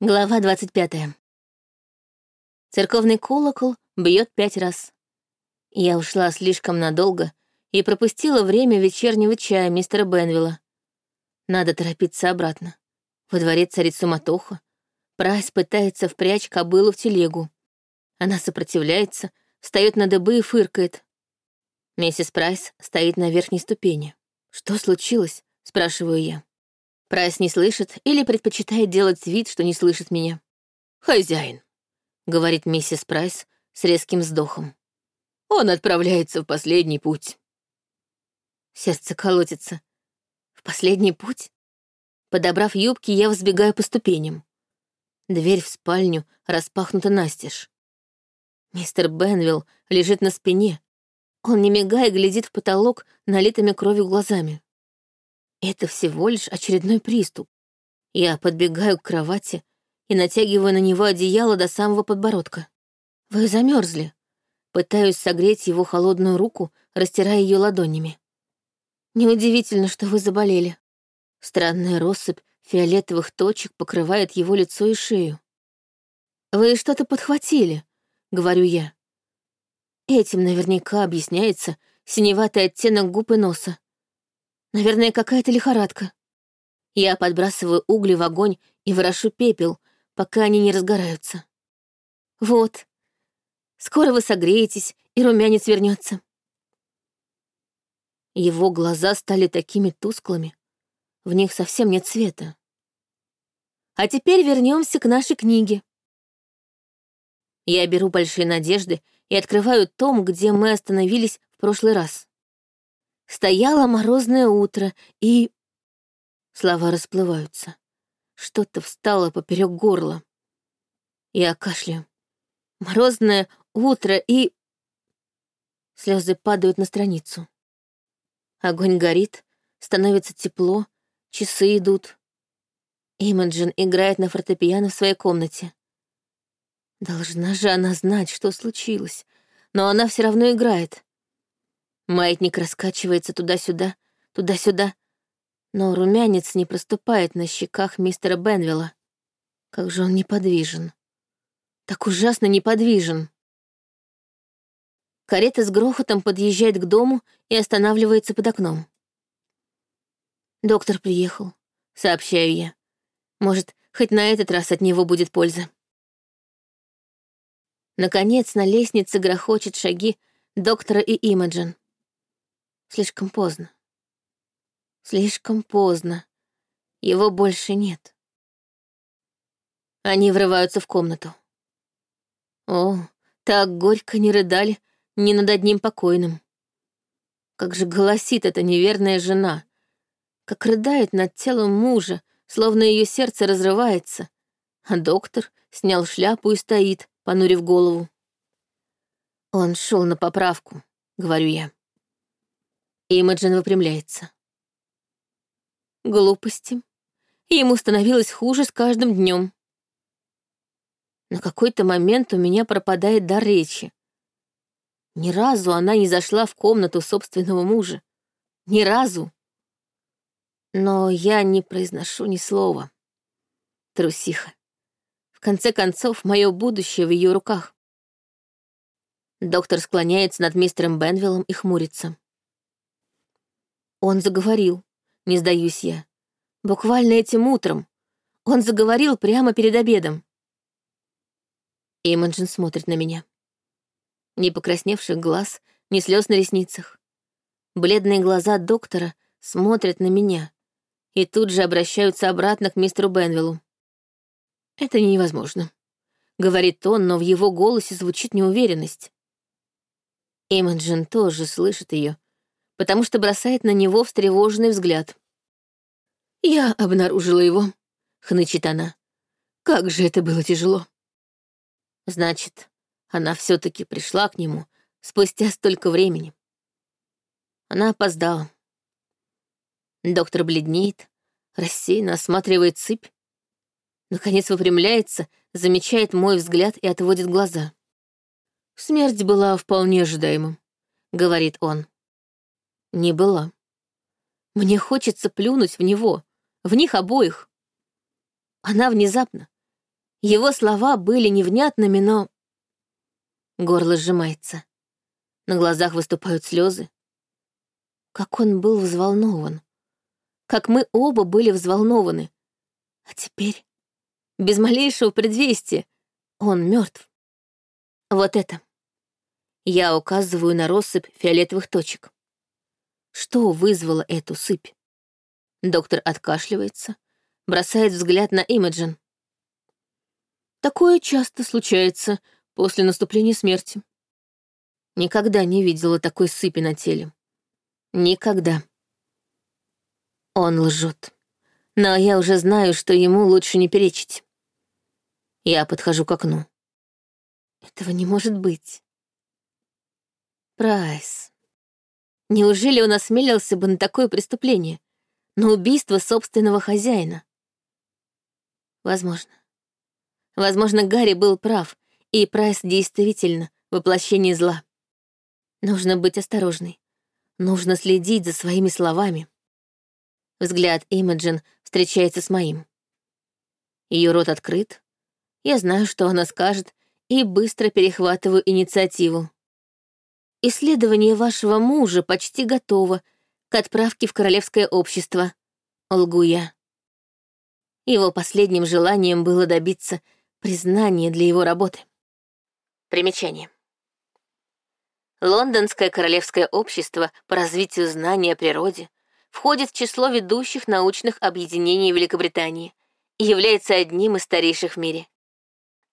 Глава 25. Церковный колокол бьет пять раз. Я ушла слишком надолго и пропустила время вечернего чая мистера Бенвилла. Надо торопиться обратно. Во дворе царит суматоха. Прайс пытается впрячь кобылу в телегу. Она сопротивляется, встает на дыбы и фыркает. Миссис Прайс стоит на верхней ступени. «Что случилось?» — спрашиваю я. Прайс не слышит или предпочитает делать вид, что не слышит меня. «Хозяин», — говорит миссис Прайс с резким вздохом. «Он отправляется в последний путь». Сердце колотится. «В последний путь?» Подобрав юбки, я взбегаю по ступеням. Дверь в спальню распахнута настежь. Мистер Бенвилл лежит на спине. Он, не мигая, глядит в потолок налитыми кровью глазами. Это всего лишь очередной приступ. Я подбегаю к кровати и натягиваю на него одеяло до самого подбородка. Вы замерзли. Пытаюсь согреть его холодную руку, растирая ее ладонями. Неудивительно, что вы заболели. Странная россыпь фиолетовых точек покрывает его лицо и шею. «Вы что-то подхватили», — говорю я. Этим наверняка объясняется синеватый оттенок губ и носа. Наверное, какая-то лихорадка. Я подбрасываю угли в огонь и ворошу пепел, пока они не разгораются. Вот. Скоро вы согреетесь, и румянец вернется. Его глаза стали такими тусклыми. В них совсем нет света. А теперь вернемся к нашей книге. Я беру большие надежды и открываю том, где мы остановились в прошлый раз. Стояло морозное утро, и... Слова расплываются. Что-то встало поперек горла. Я кашляю. Морозное утро, и... Слезы падают на страницу. Огонь горит, становится тепло, часы идут. Имаджин играет на фортепиано в своей комнате. Должна же она знать, что случилось, но она все равно играет. Маятник раскачивается туда-сюда, туда-сюда, но румянец не проступает на щеках мистера Бенвилла. Как же он неподвижен. Так ужасно неподвижен. Карета с грохотом подъезжает к дому и останавливается под окном. «Доктор приехал», — сообщаю я. «Может, хоть на этот раз от него будет польза». Наконец, на лестнице грохочет шаги доктора и Имаджин. Слишком поздно. Слишком поздно. Его больше нет. Они врываются в комнату. О, так горько не рыдали ни над одним покойным. Как же голосит эта неверная жена. Как рыдает над телом мужа, словно ее сердце разрывается. А доктор снял шляпу и стоит, понурив голову. Он шел на поправку, говорю я. Имаджин выпрямляется. Глупости. Ему становилось хуже с каждым днем. На какой-то момент у меня пропадает дар речи. Ни разу она не зашла в комнату собственного мужа. Ни разу. Но я не произношу ни слова. Трусиха. В конце концов, мое будущее в ее руках. Доктор склоняется над мистером Бенвиллом и хмурится. Он заговорил, не сдаюсь я. Буквально этим утром. Он заговорил прямо перед обедом. Имаджин смотрит на меня. Ни покрасневших глаз, ни слез на ресницах. Бледные глаза доктора смотрят на меня и тут же обращаются обратно к мистеру Бенвиллу. «Это невозможно», — говорит он, но в его голосе звучит неуверенность. Имаджин тоже слышит ее потому что бросает на него встревоженный взгляд. «Я обнаружила его», — хнычет она. «Как же это было тяжело». Значит, она все таки пришла к нему спустя столько времени. Она опоздала. Доктор бледнеет, рассеянно осматривает сыпь, наконец выпрямляется, замечает мой взгляд и отводит глаза. «Смерть была вполне ожидаема», — говорит он не была. Мне хочется плюнуть в него, в них обоих. Она внезапно, Его слова были невнятными, но... Горло сжимается. На глазах выступают слезы. Как он был взволнован. Как мы оба были взволнованы. А теперь, без малейшего предвестия, он мертв. Вот это. Я указываю на россыпь фиолетовых точек. Что вызвало эту сыпь? Доктор откашливается, бросает взгляд на Имаджин. Такое часто случается после наступления смерти. Никогда не видела такой сыпи на теле. Никогда. Он лжет. Но я уже знаю, что ему лучше не перечить. Я подхожу к окну. Этого не может быть. Прайс. Неужели он осмелился бы на такое преступление? На убийство собственного хозяина? Возможно. Возможно, Гарри был прав, и Прайс действительно воплощение зла. Нужно быть осторожной. Нужно следить за своими словами. Взгляд Имаджин встречается с моим. Ее рот открыт. Я знаю, что она скажет, и быстро перехватываю инициативу. Исследование вашего мужа почти готово к отправке в королевское общество. Лгу я. Его последним желанием было добиться признания для его работы. Примечание. Лондонское королевское общество по развитию знаний о природе входит в число ведущих научных объединений Великобритании и является одним из старейших в мире.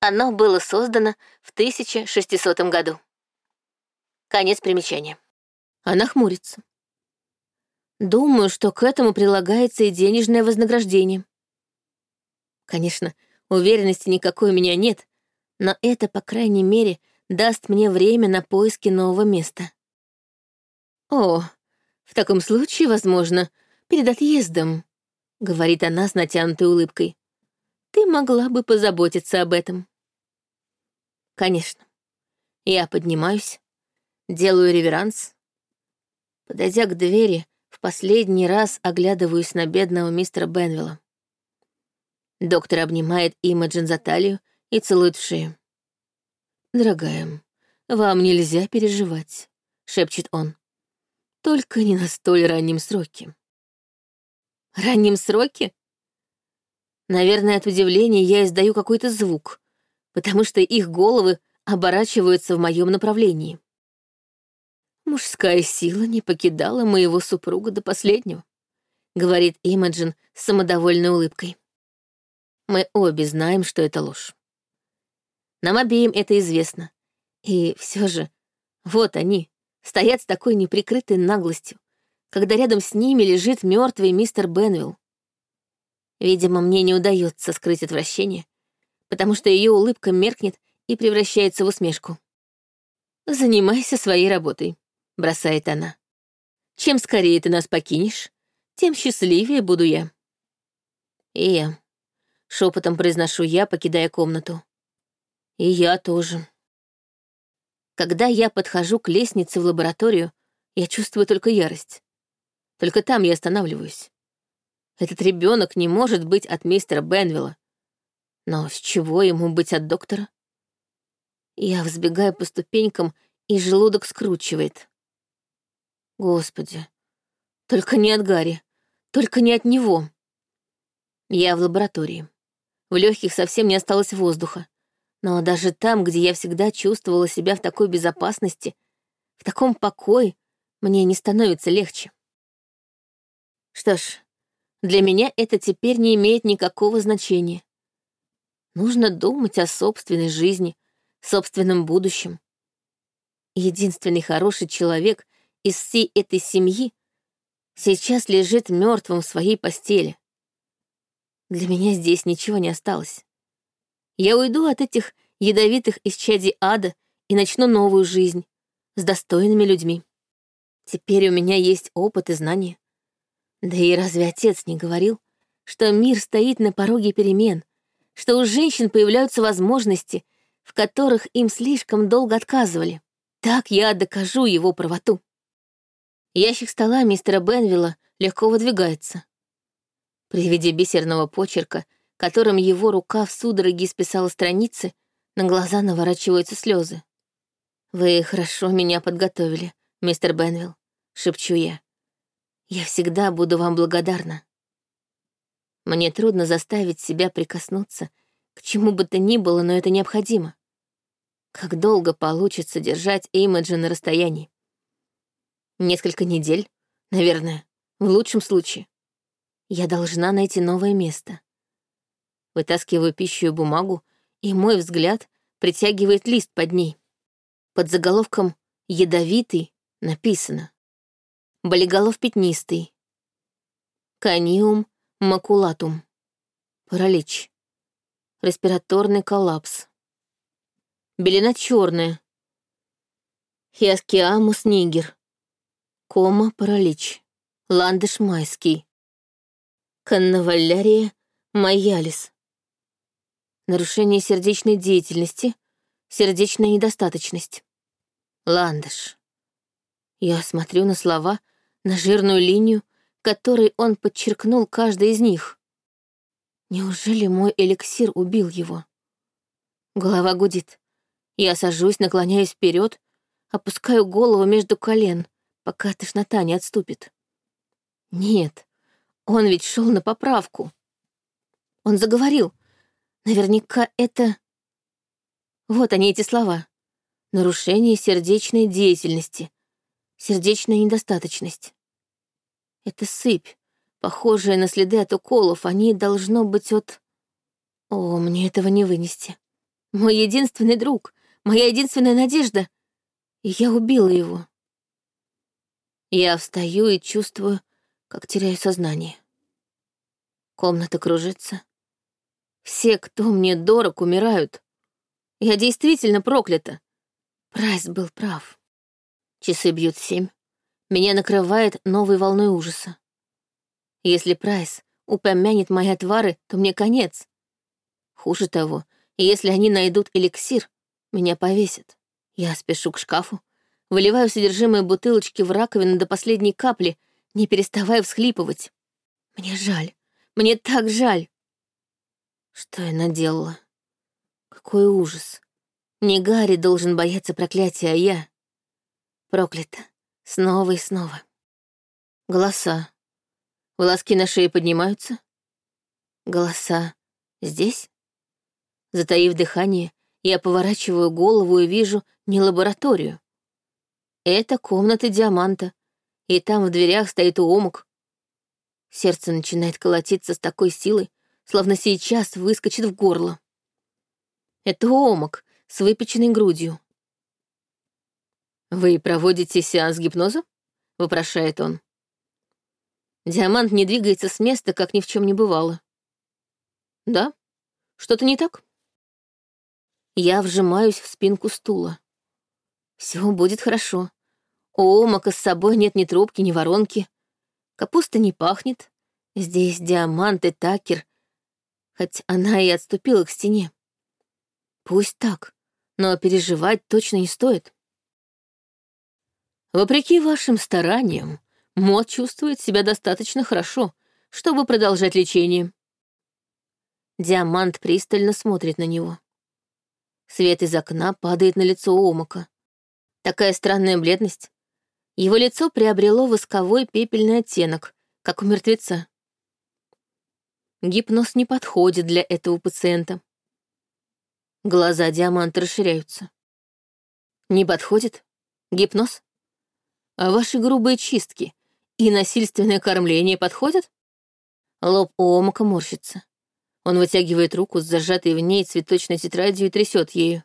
Оно было создано в 1600 году. Конец примечания. Она хмурится. Думаю, что к этому прилагается и денежное вознаграждение. Конечно, уверенности никакой у меня нет, но это, по крайней мере, даст мне время на поиски нового места. О, в таком случае, возможно, перед отъездом, говорит она с натянутой улыбкой. Ты могла бы позаботиться об этом. Конечно. Я поднимаюсь, делаю реверанс. Подойдя к двери, в последний раз оглядываюсь на бедного мистера Бенвилла. Доктор обнимает Имаджин за талию и целует в шею. «Дорогая, вам нельзя переживать», — шепчет он. «Только не на столь раннем сроке». «Раннем сроке?» Наверное, от удивления я издаю какой-то звук, потому что их головы оборачиваются в моем направлении. «Мужская сила не покидала моего супруга до последнего», — говорит Имаджин с самодовольной улыбкой. Мы обе знаем, что это ложь. Нам обеим это известно. И все же, вот они, стоят с такой неприкрытой наглостью, когда рядом с ними лежит мертвый мистер Бенвилл. Видимо, мне не удается скрыть отвращение, потому что ее улыбка меркнет и превращается в усмешку. «Занимайся своей работой», — бросает она. «Чем скорее ты нас покинешь, тем счастливее буду я». И я. Шепотом произношу я, покидая комнату. И я тоже. Когда я подхожу к лестнице в лабораторию, я чувствую только ярость. Только там я останавливаюсь. Этот ребенок не может быть от мистера Бенвилла. Но с чего ему быть от доктора? Я взбегаю по ступенькам, и желудок скручивает. Господи, только не от Гарри, только не от него. Я в лаборатории. В легких совсем не осталось воздуха. Но даже там, где я всегда чувствовала себя в такой безопасности, в таком покое, мне не становится легче. Что ж, для меня это теперь не имеет никакого значения. Нужно думать о собственной жизни, собственном будущем. Единственный хороший человек из всей этой семьи сейчас лежит мертвым в своей постели. Для меня здесь ничего не осталось. Я уйду от этих ядовитых исчадий ада и начну новую жизнь с достойными людьми. Теперь у меня есть опыт и знания. Да и разве отец не говорил, что мир стоит на пороге перемен, что у женщин появляются возможности, в которых им слишком долго отказывали? Так я докажу его правоту. Ящик стола мистера Бенвилла легко выдвигается. При виде бисерного почерка, которым его рука в судороге исписала страницы, на глаза наворачиваются слезы. «Вы хорошо меня подготовили, мистер Бенвилл», — шепчу я. «Я всегда буду вам благодарна». Мне трудно заставить себя прикоснуться к чему бы то ни было, но это необходимо. Как долго получится держать Эймеджа на расстоянии? Несколько недель, наверное, в лучшем случае. Я должна найти новое место. Вытаскиваю пищу и бумагу, и мой взгляд притягивает лист под ней. Под заголовком «Ядовитый» написано. «Болиголов пятнистый», «Conium maculatum», «Паралич», «Респираторный коллапс», «Белена черная», «Hyoscyamus niger», «Кома паралич», «Ландыш майский», «Convallaria majalis», нарушение сердечной деятельности, сердечная недостаточность. Ландыш. Я смотрю на слова, на жирную линию, которой он подчеркнул каждый из них. Неужели мой эликсир убил его? Голова гудит. Я сажусь, наклоняюсь вперед, опускаю голову между колен, пока тошнота не отступит. Нет, он ведь шел на поправку. Он заговорил — Наверняка это... Вот они, эти слова. Нарушение сердечной деятельности. Сердечная недостаточность. Это сыпь, похожая на следы от уколов. Они должно быть от... О, мне этого не вынести. Мой единственный друг, моя единственная надежда. И я убила его. Я встаю и чувствую, как теряю сознание. Комната кружится. Все, кто мне дорог, умирают. Я действительно проклята. Прайс был прав. Часы бьют семь. Меня накрывает новой волной ужаса. Если Прайс упомянет мои отвары, то мне конец. Хуже того, если они найдут эликсир, меня повесят. Я спешу к шкафу, выливаю содержимое бутылочки в раковину до последней капли, не переставая всхлипывать. Мне жаль, мне так жаль. Что я наделала? Какой ужас. Не Гарри должен бояться проклятия, а я. Проклята. Снова и снова. Голоса. Волоски на шее поднимаются. Голоса. Здесь? Затаив дыхание, я поворачиваю голову и вижу не лабораторию. Это комната диаманта, и там в дверях стоит уомок. Сердце начинает колотиться с такой силой, словно сейчас выскочит в горло. Это омок с выпеченной грудью. «Вы проводите сеанс гипноза?» — вопрошает он. Диамант не двигается с места, как ни в чем не бывало. «Да? Что-то не так?» Я вжимаюсь в спинку стула. Все будет хорошо. У омака с собой нет ни трубки, ни воронки. Капуста не пахнет. Здесь диамант и такер, хоть она и отступила к стене. Пусть так, но переживать точно не стоит. Вопреки вашим стараниям, Мод чувствует себя достаточно хорошо, чтобы продолжать лечение. Диамант пристально смотрит на него. Свет из окна падает на лицо Омака. Такая странная бледность. Его лицо приобрело восковой пепельный оттенок, как у мертвеца. Гипноз не подходит для этого пациента. Глаза диаманта расширяются. Не подходит? Гипноз? А ваши грубые чистки и насильственное кормление подходят? Лоб у омака морщится. Он вытягивает руку с зажатой в ней цветочной тетрадью и трясет ею.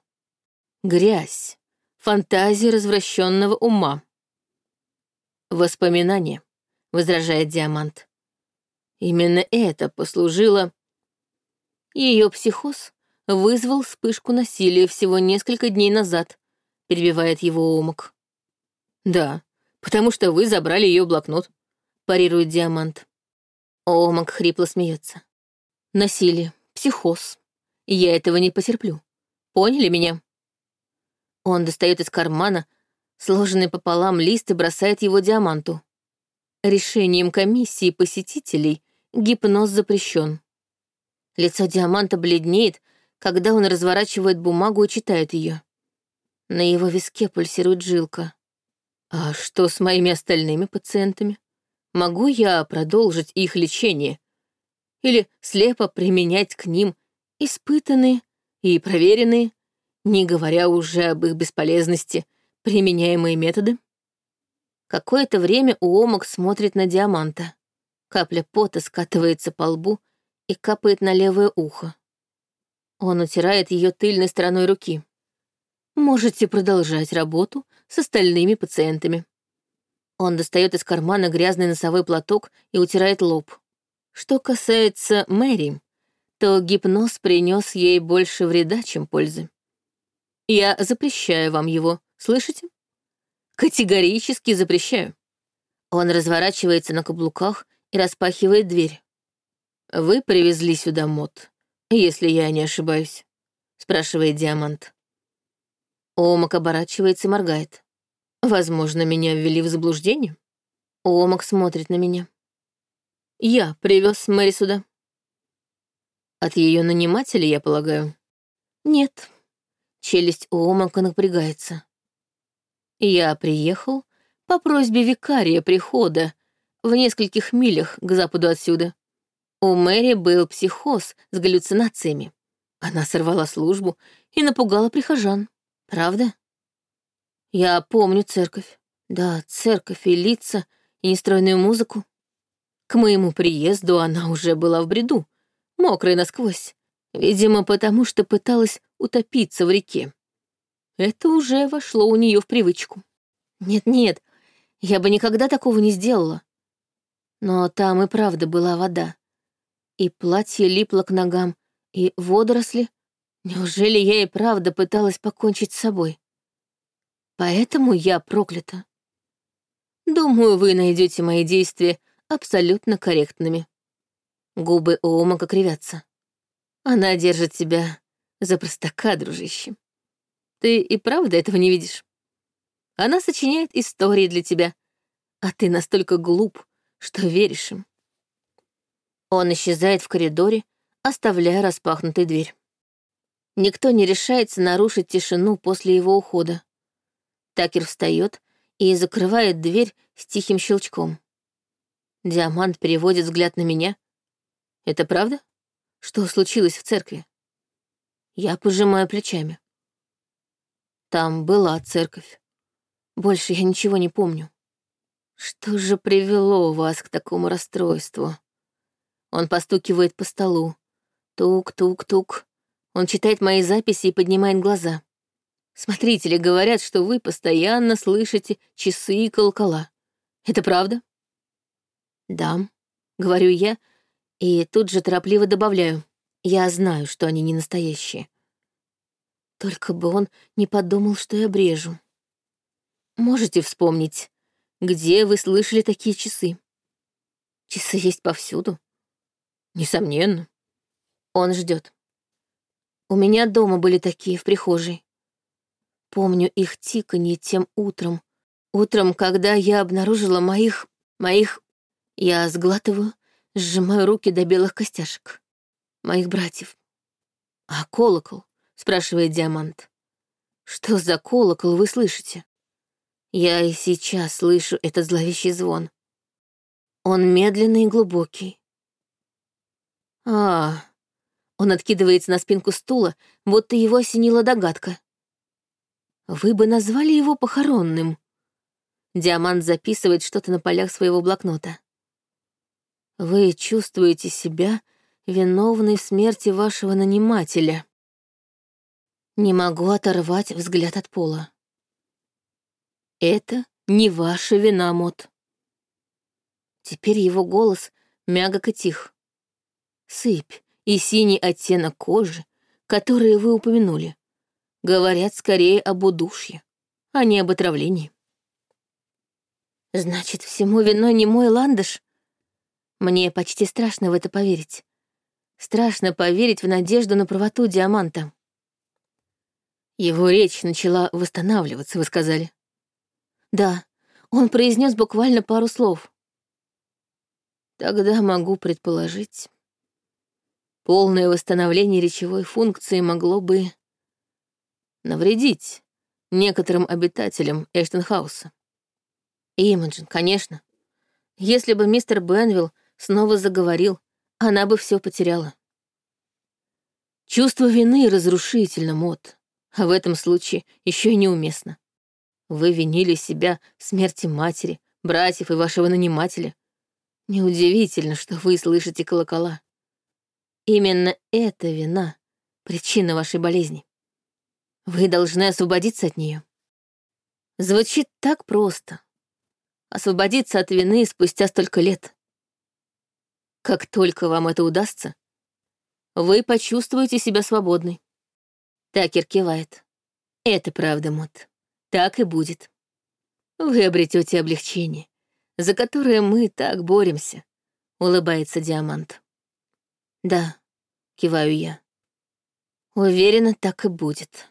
Грязь. Фантазия развращенного ума. Воспоминания, возражает Диамант. Именно это послужило... Ее психоз вызвал вспышку насилия всего несколько дней назад, перебивает его омок. Да, потому что вы забрали ее блокнот, парирует Диамант. Омак хрипло смеется. Насилие, психоз. Я этого не потерплю. Поняли меня? Он достает из кармана сложенный пополам лист и бросает его Диаманту. Решением комиссии посетителей Гипноз запрещен. Лицо Диаманта бледнеет, когда он разворачивает бумагу и читает ее. На его виске пульсирует жилка. А что с моими остальными пациентами? Могу я продолжить их лечение? Или слепо применять к ним испытанные и проверенные, не говоря уже об их бесполезности, применяемые методы? Какое-то время Уомок смотрит на Диаманта. Капля пота скатывается по лбу и капает на левое ухо. Он утирает ее тыльной стороной руки. Можете продолжать работу с остальными пациентами. Он достает из кармана грязный носовой платок и утирает лоб. Что касается Мэри, то гипноз принес ей больше вреда, чем пользы. Я запрещаю вам его, слышите? Категорически запрещаю. Он разворачивается на каблуках и распахивает дверь. Вы привезли сюда мод, если я не ошибаюсь, спрашивает Диамант. Омак оборачивается и моргает. Возможно, меня ввели в заблуждение. Омак смотрит на меня. Я привез Мэри сюда. От ее нанимателя, я полагаю? Нет. Челюсть у Омака напрягается. Я приехал по просьбе викария прихода в нескольких милях к западу отсюда. У Мэри был психоз с галлюцинациями. Она сорвала службу и напугала прихожан. Правда? Я помню церковь. Да, церковь и лица, и нестройную музыку. К моему приезду она уже была в бреду, мокрая насквозь. Видимо, потому что пыталась утопиться в реке. Это уже вошло у нее в привычку. Нет-нет, я бы никогда такого не сделала. Но там и правда была вода. И платье липло к ногам, и водоросли. Неужели я и правда пыталась покончить с собой? Поэтому я проклята. Думаю, вы найдете мои действия абсолютно корректными. Губы Омака кривятся. Она держит тебя за простака, дружище. Ты и правда этого не видишь? Она сочиняет истории для тебя, а ты настолько глуп, что веришь им. Он исчезает в коридоре, оставляя распахнутой дверь. Никто не решается нарушить тишину после его ухода. Такер встает и закрывает дверь с тихим щелчком. Диамант переводит взгляд на меня. «Это правда? Что случилось в церкви?» Я пожимаю плечами. Там была церковь. Больше я ничего не помню. Что же привело вас к такому расстройству? Он постукивает по столу. Тук-тук-тук. Он читает мои записи и поднимает глаза. Смотрители говорят, что вы постоянно слышите часы и колокола. Это правда? Да, говорю я, и тут же торопливо добавляю. Я знаю, что они не настоящие. Только бы он не подумал, что я брежу. Можете вспомнить, где вы слышали такие часы? Часы есть повсюду. Несомненно. Он ждет. У меня дома были такие в прихожей. Помню их тиканье тем утром. Утром, когда я обнаружила моих... моих... Я сглатываю, сжимаю руки до белых костяшек. Моих братьев. А колокол? Спрашивает Диамант. Что за колокол вы слышите? Я и сейчас слышу этот зловещий звон. Он медленный и глубокий. А, он откидывается на спинку стула, будто его осенила догадка. Вы бы назвали его похоронным. Диамант записывает что-то на полях своего блокнота. Вы чувствуете себя виновной в смерти вашего нанимателя. Не могу оторвать взгляд от пола. Это не ваша вина, Мот. Теперь его голос мягок и тих. Сыпь и синий оттенок кожи, которые вы упомянули, говорят скорее об удушье, а не об отравлении. Значит, всему виной не мой ландыш? Мне почти страшно в это поверить. Страшно поверить в надежду на правоту Диаманта. Его речь начала восстанавливаться, вы сказали. Да, он произнес буквально пару слов. Тогда могу предположить. полное восстановление речевой функции могло бы навредить некоторым обитателям Эштенхауса. Имаджин, конечно. Если бы мистер Бенвилл снова заговорил, она бы все потеряла. Чувство вины разрушительно, Мот, а в этом случае еще и неуместно. Вы винили себя в смерти матери, братьев и вашего нанимателя. Неудивительно, что вы слышите колокола. Именно эта вина — причина вашей болезни. Вы должны освободиться от нее. Звучит так просто. Освободиться от вины спустя столько лет. Как только вам это удастся, вы почувствуете себя свободной. Такер кивает. Это правда, Мот. Так и будет. Вы обретете облегчение, за которое мы так боремся, улыбается Диамант. Да, киваю я. Уверена, так и будет.